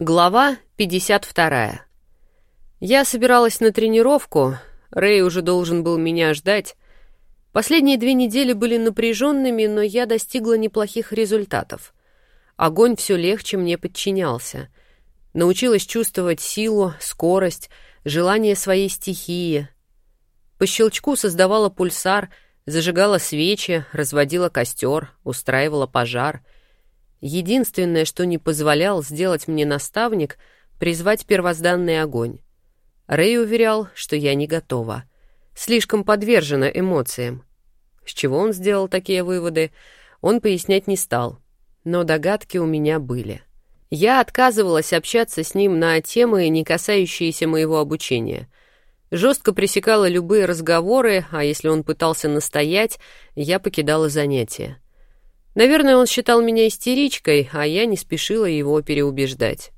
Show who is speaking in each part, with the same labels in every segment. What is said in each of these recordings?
Speaker 1: Глава 52. Я собиралась на тренировку, Рэй уже должен был меня ждать. Последние две недели были напряженными, но я достигла неплохих результатов. Огонь все легче мне подчинялся. Научилась чувствовать силу, скорость, желание своей стихии. По щелчку создавала пульсар, зажигала свечи, разводила костер, устраивала пожар — Единственное, что не позволял сделать мне наставник, призвать первозданный огонь. Рэй уверял, что я не готова. Слишком подвержена эмоциям. С чего он сделал такие выводы, он пояснять не стал. Но догадки у меня были. Я отказывалась общаться с ним на темы, не касающиеся моего обучения. Жестко пресекала любые разговоры, а если он пытался настоять, я покидала занятия. Наверное, он считал меня истеричкой, а я не спешила его переубеждать.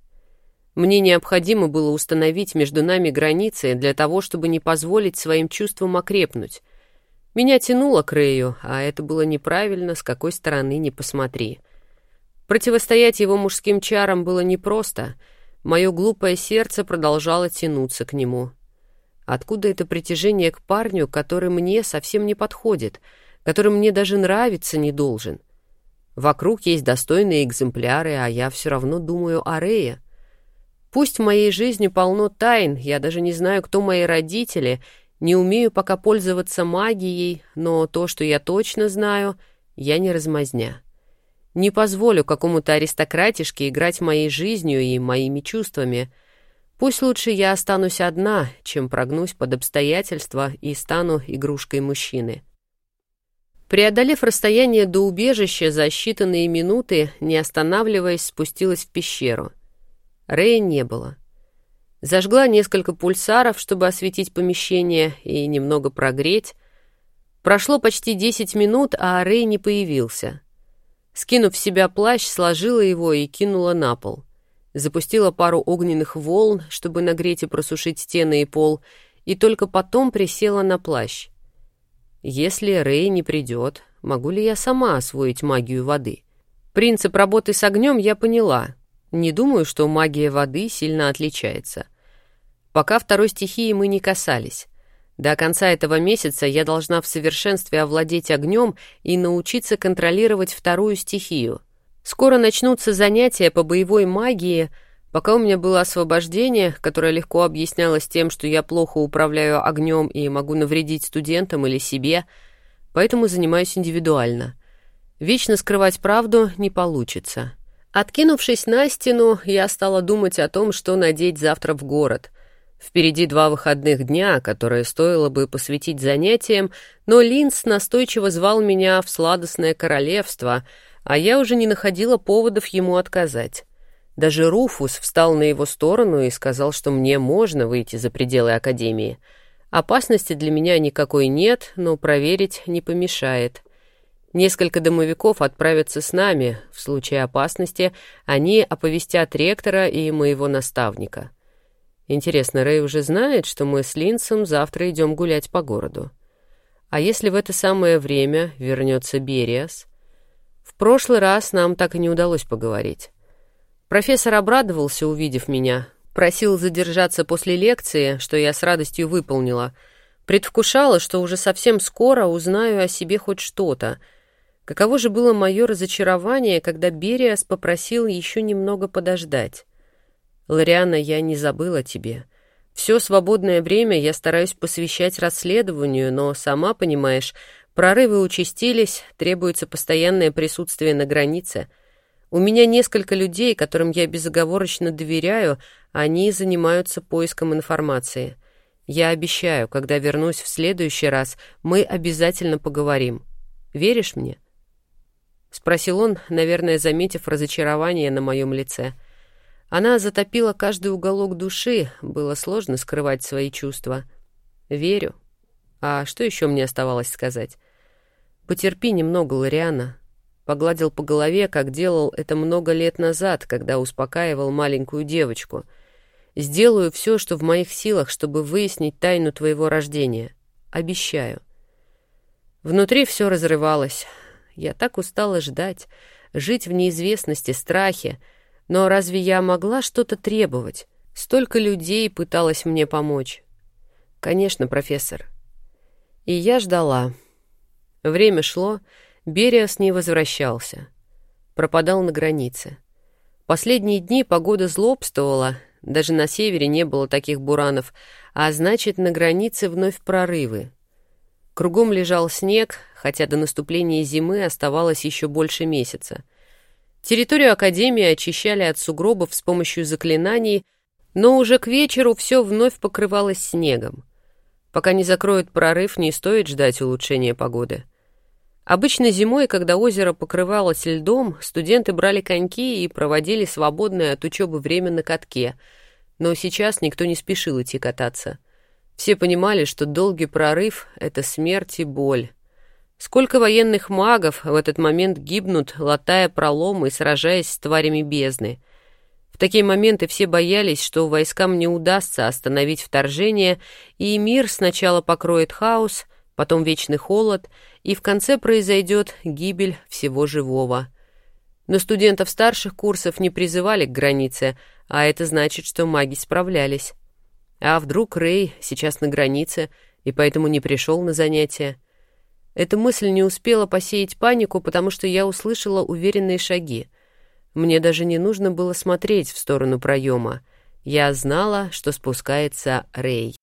Speaker 1: Мне необходимо было установить между нами границы для того, чтобы не позволить своим чувствам окрепнуть. Меня тянуло к Рэю, а это было неправильно, с какой стороны ни посмотри. Противостоять его мужским чарам было непросто. Мое глупое сердце продолжало тянуться к нему. Откуда это притяжение к парню, который мне совсем не подходит, который мне даже нравиться не должен — Вокруг есть достойные экземпляры, а я все равно думаю о Рее. Пусть в моей жизни полно тайн, я даже не знаю, кто мои родители, не умею пока пользоваться магией, но то, что я точно знаю, я не размазня. Не позволю какому-то аристократишке играть моей жизнью и моими чувствами. Пусть лучше я останусь одна, чем прогнусь под обстоятельства и стану игрушкой мужчины. Преодолев расстояние до убежища за считанные минуты, не останавливаясь, спустилась в пещеру. Рэя не было. Зажгла несколько пульсаров, чтобы осветить помещение и немного прогреть. Прошло почти десять минут, а Рэй не появился. Скинув в себя плащ, сложила его и кинула на пол. Запустила пару огненных волн, чтобы нагреть и просушить стены и пол, и только потом присела на плащ. Если Рэй не придет, могу ли я сама освоить магию воды? Принцип работы с огнем я поняла. Не думаю, что магия воды сильно отличается. Пока второй стихии мы не касались. До конца этого месяца я должна в совершенстве овладеть огнем и научиться контролировать вторую стихию. Скоро начнутся занятия по боевой магии — Пока у меня было освобождение, которое легко объяснялось тем, что я плохо управляю огнем и могу навредить студентам или себе, поэтому занимаюсь индивидуально. Вечно скрывать правду не получится. Откинувшись на стену, я стала думать о том, что надеть завтра в город. Впереди два выходных дня, которые стоило бы посвятить занятиям, но Линс настойчиво звал меня в сладостное королевство, а я уже не находила поводов ему отказать. Даже Руфус встал на его сторону и сказал, что мне можно выйти за пределы Академии. Опасности для меня никакой нет, но проверить не помешает. Несколько домовиков отправятся с нами. В случае опасности они оповестят ректора и моего наставника. Интересно, Рэй уже знает, что мы с Линсом завтра идем гулять по городу. А если в это самое время вернется Бериас? В прошлый раз нам так и не удалось поговорить. Профессор обрадовался, увидев меня. Просил задержаться после лекции, что я с радостью выполнила. Предвкушала, что уже совсем скоро узнаю о себе хоть что-то. Каково же было мое разочарование, когда Бериас попросил еще немного подождать. «Лориана, я не забыла тебе. Все свободное время я стараюсь посвящать расследованию, но, сама понимаешь, прорывы участились, требуется постоянное присутствие на границе». У меня несколько людей, которым я безоговорочно доверяю, они занимаются поиском информации. Я обещаю, когда вернусь в следующий раз, мы обязательно поговорим. Веришь мне?» Спросил он, наверное, заметив разочарование на моем лице. Она затопила каждый уголок души, было сложно скрывать свои чувства. «Верю. А что еще мне оставалось сказать?» «Потерпи немного, Лориана. Погладил по голове, как делал это много лет назад, когда успокаивал маленькую девочку. «Сделаю все, что в моих силах, чтобы выяснить тайну твоего рождения. Обещаю». Внутри все разрывалось. Я так устала ждать, жить в неизвестности, страхе. Но разве я могла что-то требовать? Столько людей пыталась мне помочь. Конечно, профессор. И я ждала. Время шло, Бериас не возвращался. Пропадал на границе. Последние дни погода злобствовала, даже на севере не было таких буранов, а значит, на границе вновь прорывы. Кругом лежал снег, хотя до наступления зимы оставалось еще больше месяца. Территорию Академии очищали от сугробов с помощью заклинаний, но уже к вечеру все вновь покрывалось снегом. Пока не закроют прорыв, не стоит ждать улучшения погоды. Обычно зимой, когда озеро покрывалось льдом, студенты брали коньки и проводили свободное от учебы время на катке, но сейчас никто не спешил идти кататься. Все понимали, что долгий прорыв — это смерть и боль. Сколько военных магов в этот момент гибнут, латая проломы и сражаясь с тварями бездны. В такие моменты все боялись, что войскам не удастся остановить вторжение, и мир сначала покроет хаос, потом вечный холод, и в конце произойдет гибель всего живого. Но студентов старших курсов не призывали к границе, а это значит, что маги справлялись. А вдруг Рэй сейчас на границе и поэтому не пришел на занятия? Эта мысль не успела посеять панику, потому что я услышала уверенные шаги. Мне даже не нужно было смотреть в сторону проема. Я знала, что спускается Рэй.